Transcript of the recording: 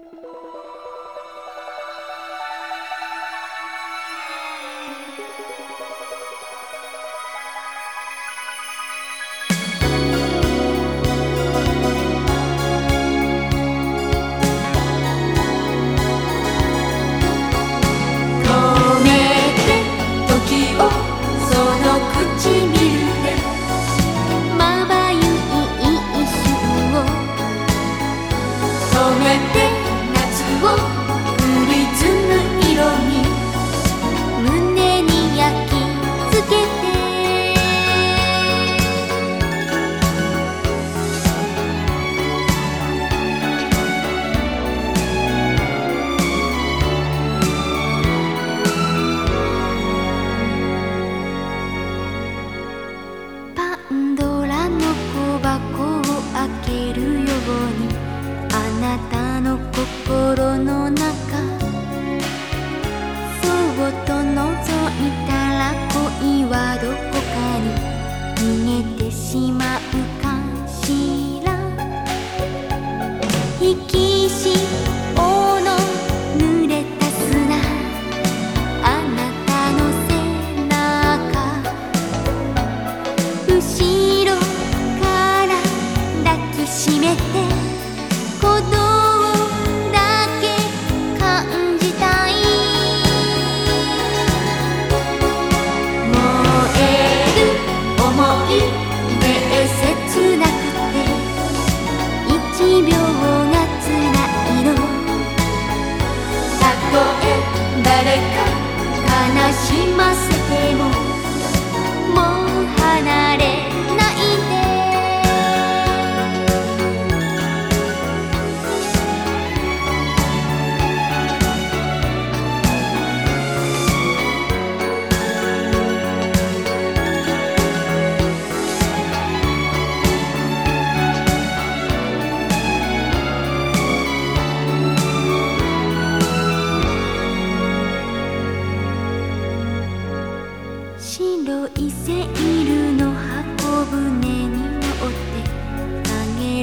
you しまうかしら」「ひきしおのぬれた砂」「あなたのせなか」「うしろからだきしめて」します。白いセイルの箱舟に乗ってかげ